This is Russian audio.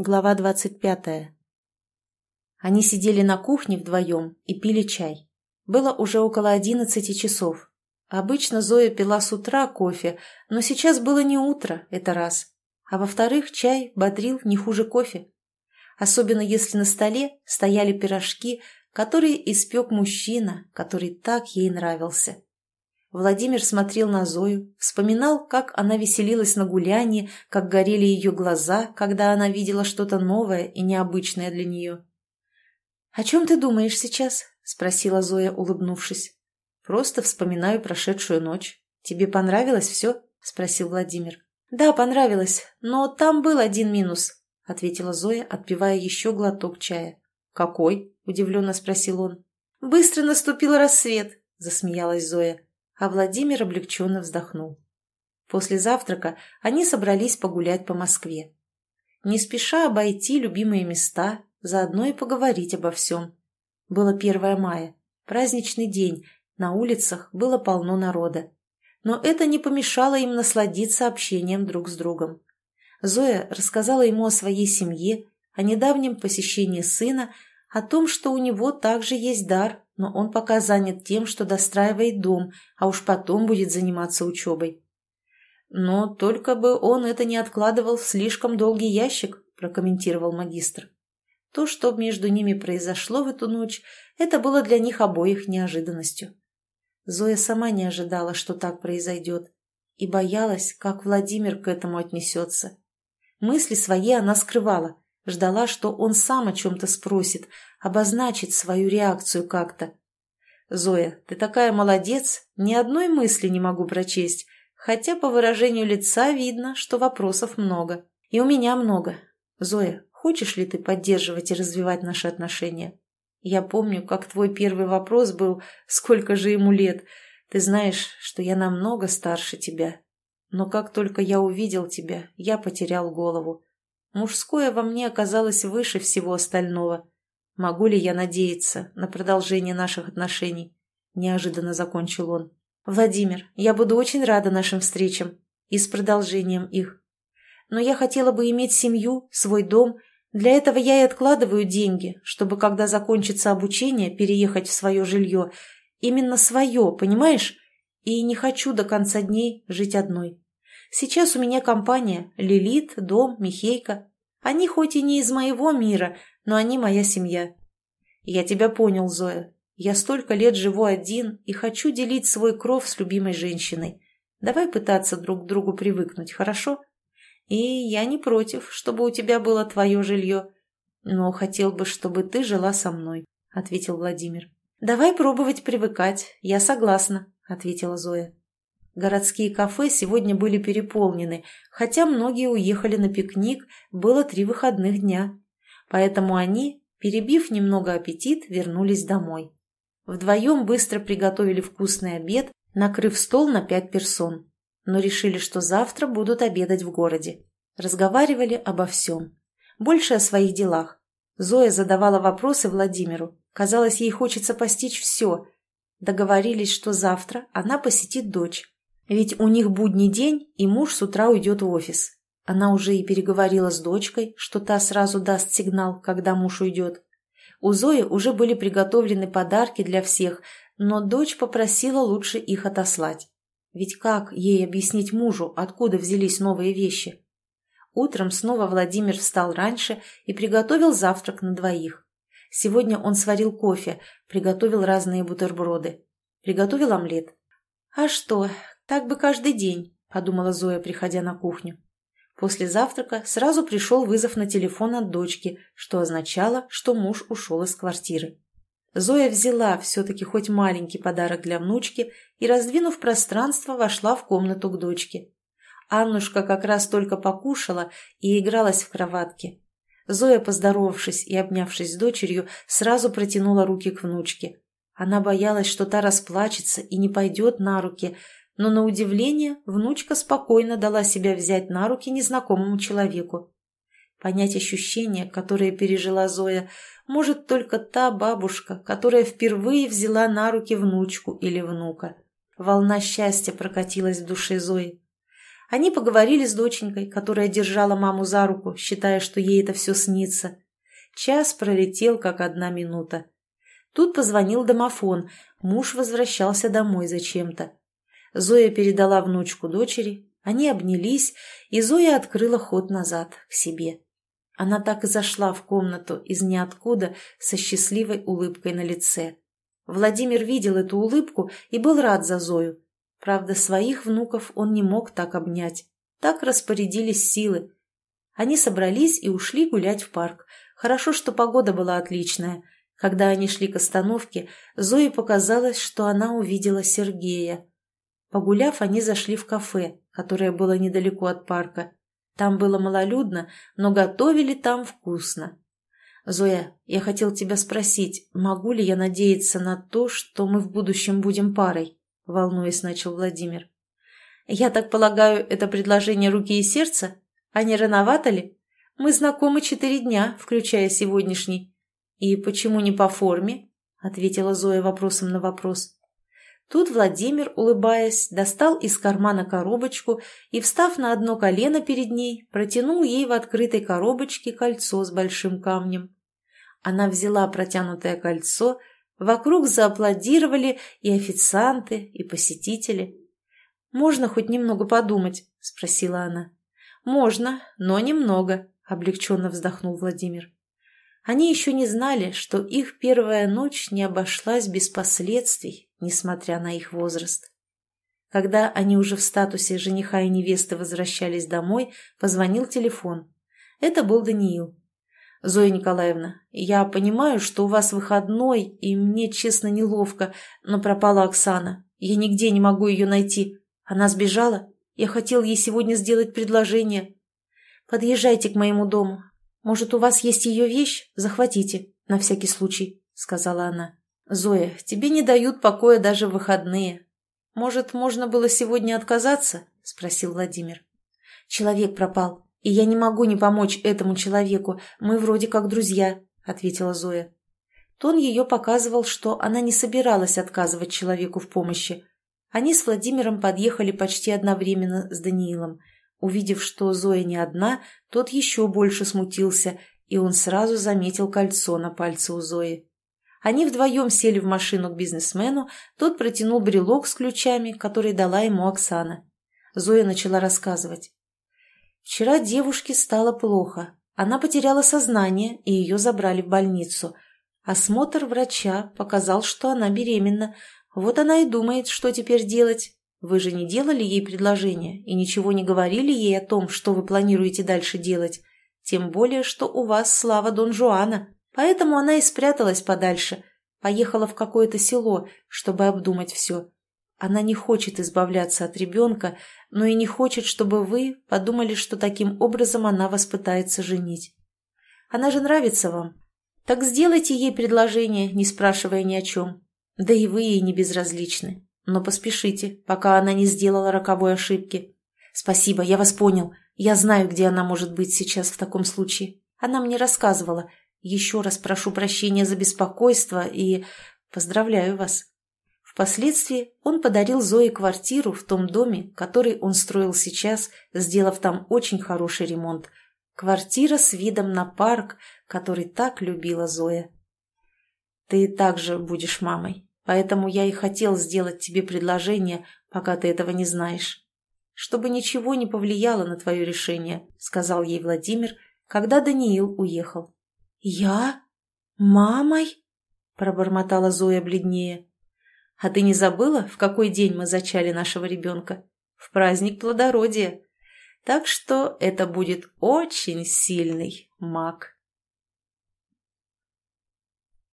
Глава двадцать пятая. Они сидели на кухне вдвоем и пили чай. Было уже около одиннадцати часов. Обычно Зоя пила с утра кофе, но сейчас было не утро, это раз. А во-вторых, чай бодрил не хуже кофе. Особенно если на столе стояли пирожки, которые испек мужчина, который так ей нравился. Владимир смотрел на Зою, вспоминал, как она веселилась на гулянии, как горели ее глаза, когда она видела что-то новое и необычное для нее. «О чем ты думаешь сейчас?» – спросила Зоя, улыбнувшись. «Просто вспоминаю прошедшую ночь. Тебе понравилось все?» – спросил Владимир. «Да, понравилось, но там был один минус», – ответила Зоя, отпивая еще глоток чая. «Какой?» – удивленно спросил он. «Быстро наступил рассвет», – засмеялась Зоя а Владимир облегченно вздохнул. После завтрака они собрались погулять по Москве. Не спеша обойти любимые места, заодно и поговорить обо всем. Было 1 мая, праздничный день, на улицах было полно народа. Но это не помешало им насладиться общением друг с другом. Зоя рассказала ему о своей семье, о недавнем посещении сына, о том, что у него также есть дар, но он пока занят тем, что достраивает дом, а уж потом будет заниматься учебой. «Но только бы он это не откладывал в слишком долгий ящик», – прокомментировал магистр. То, что между ними произошло в эту ночь, это было для них обоих неожиданностью. Зоя сама не ожидала, что так произойдет, и боялась, как Владимир к этому отнесется. Мысли свои она скрывала, ждала, что он сам о чем-то спросит, обозначить свою реакцию как-то. «Зоя, ты такая молодец, ни одной мысли не могу прочесть, хотя по выражению лица видно, что вопросов много. И у меня много. Зоя, хочешь ли ты поддерживать и развивать наши отношения? Я помню, как твой первый вопрос был «Сколько же ему лет?» Ты знаешь, что я намного старше тебя. Но как только я увидел тебя, я потерял голову. Мужское во мне оказалось выше всего остального. Могу ли я надеяться на продолжение наших отношений? Неожиданно закончил он. Владимир, я буду очень рада нашим встречам и с продолжением их. Но я хотела бы иметь семью, свой дом. Для этого я и откладываю деньги, чтобы, когда закончится обучение, переехать в свое жилье. Именно свое, понимаешь? И не хочу до конца дней жить одной. Сейчас у меня компания – Лилит, Дом, Михейка. Они хоть и не из моего мира, но они моя семья. Я тебя понял, Зоя. Я столько лет живу один и хочу делить свой кров с любимой женщиной. Давай пытаться друг к другу привыкнуть, хорошо? И я не против, чтобы у тебя было твое жилье. Но хотел бы, чтобы ты жила со мной, — ответил Владимир. Давай пробовать привыкать, я согласна, — ответила Зоя. Городские кафе сегодня были переполнены, хотя многие уехали на пикник, было три выходных дня. Поэтому они, перебив немного аппетит, вернулись домой. Вдвоем быстро приготовили вкусный обед, накрыв стол на пять персон. Но решили, что завтра будут обедать в городе. Разговаривали обо всем. Больше о своих делах. Зоя задавала вопросы Владимиру. Казалось, ей хочется постичь все. Договорились, что завтра она посетит дочь. Ведь у них будний день, и муж с утра уйдет в офис. Она уже и переговорила с дочкой, что та сразу даст сигнал, когда муж уйдет. У Зои уже были приготовлены подарки для всех, но дочь попросила лучше их отослать. Ведь как ей объяснить мужу, откуда взялись новые вещи? Утром снова Владимир встал раньше и приготовил завтрак на двоих. Сегодня он сварил кофе, приготовил разные бутерброды. Приготовил омлет. «А что, так бы каждый день», — подумала Зоя, приходя на кухню. После завтрака сразу пришел вызов на телефон от дочки, что означало, что муж ушел из квартиры. Зоя взяла все-таки хоть маленький подарок для внучки и, раздвинув пространство, вошла в комнату к дочке. Аннушка как раз только покушала и игралась в кроватке. Зоя, поздоровавшись и обнявшись с дочерью, сразу протянула руки к внучке. Она боялась, что та расплачется и не пойдет на руки, но на удивление внучка спокойно дала себя взять на руки незнакомому человеку. Понять ощущения, которые пережила Зоя, может только та бабушка, которая впервые взяла на руки внучку или внука. Волна счастья прокатилась в душе Зои. Они поговорили с доченькой, которая держала маму за руку, считая, что ей это все снится. Час пролетел, как одна минута. Тут позвонил домофон, муж возвращался домой зачем-то. Зоя передала внучку дочери, они обнялись, и Зоя открыла ход назад, к себе. Она так и зашла в комнату из ниоткуда со счастливой улыбкой на лице. Владимир видел эту улыбку и был рад за Зою. Правда, своих внуков он не мог так обнять. Так распорядились силы. Они собрались и ушли гулять в парк. Хорошо, что погода была отличная. Когда они шли к остановке, Зое показалось, что она увидела Сергея. Погуляв, они зашли в кафе, которое было недалеко от парка. Там было малолюдно, но готовили там вкусно. «Зоя, я хотел тебя спросить, могу ли я надеяться на то, что мы в будущем будем парой?» – волнуясь, начал Владимир. «Я так полагаю, это предложение руки и сердца? А не рановато ли? Мы знакомы четыре дня, включая сегодняшний. И почему не по форме?» – ответила Зоя вопросом на вопрос. Тут Владимир, улыбаясь, достал из кармана коробочку и, встав на одно колено перед ней, протянул ей в открытой коробочке кольцо с большим камнем. Она взяла протянутое кольцо, вокруг зааплодировали и официанты, и посетители. «Можно хоть немного подумать?» – спросила она. «Можно, но немного», – облегченно вздохнул Владимир. Они еще не знали, что их первая ночь не обошлась без последствий, несмотря на их возраст. Когда они уже в статусе жениха и невесты возвращались домой, позвонил телефон. Это был Даниил. «Зоя Николаевна, я понимаю, что у вас выходной, и мне, честно, неловко, но пропала Оксана. Я нигде не могу ее найти. Она сбежала. Я хотел ей сегодня сделать предложение. Подъезжайте к моему дому. «Может, у вас есть ее вещь? Захватите, на всякий случай», — сказала она. «Зоя, тебе не дают покоя даже в выходные. Может, можно было сегодня отказаться?» — спросил Владимир. «Человек пропал, и я не могу не помочь этому человеку. Мы вроде как друзья», — ответила Зоя. Тон ее показывал, что она не собиралась отказывать человеку в помощи. Они с Владимиром подъехали почти одновременно с Даниилом — Увидев, что Зоя не одна, тот еще больше смутился, и он сразу заметил кольцо на пальце у Зои. Они вдвоем сели в машину к бизнесмену, тот протянул брелок с ключами, который дала ему Оксана. Зоя начала рассказывать. Вчера девушке стало плохо. Она потеряла сознание, и ее забрали в больницу. Осмотр врача показал, что она беременна. Вот она и думает, что теперь делать. Вы же не делали ей предложение и ничего не говорили ей о том, что вы планируете дальше делать. Тем более, что у вас слава Дон Жуана. Поэтому она и спряталась подальше. Поехала в какое-то село, чтобы обдумать все. Она не хочет избавляться от ребенка, но и не хочет, чтобы вы подумали, что таким образом она вас пытается женить. Она же нравится вам. Так сделайте ей предложение, не спрашивая ни о чем. Да и вы ей не безразличны. Но поспешите, пока она не сделала роковой ошибки. Спасибо, я вас понял. Я знаю, где она может быть сейчас в таком случае. Она мне рассказывала. Еще раз прошу прощения за беспокойство и поздравляю вас. Впоследствии он подарил Зое квартиру в том доме, который он строил сейчас, сделав там очень хороший ремонт. Квартира с видом на парк, который так любила Зоя. «Ты также будешь мамой», Поэтому я и хотел сделать тебе предложение, пока ты этого не знаешь. Чтобы ничего не повлияло на твое решение, сказал ей Владимир, когда Даниил уехал. Я? Мамой? Пробормотала Зоя бледнее. А ты не забыла, в какой день мы зачали нашего ребенка? В праздник плодородия. Так что это будет очень сильный маг.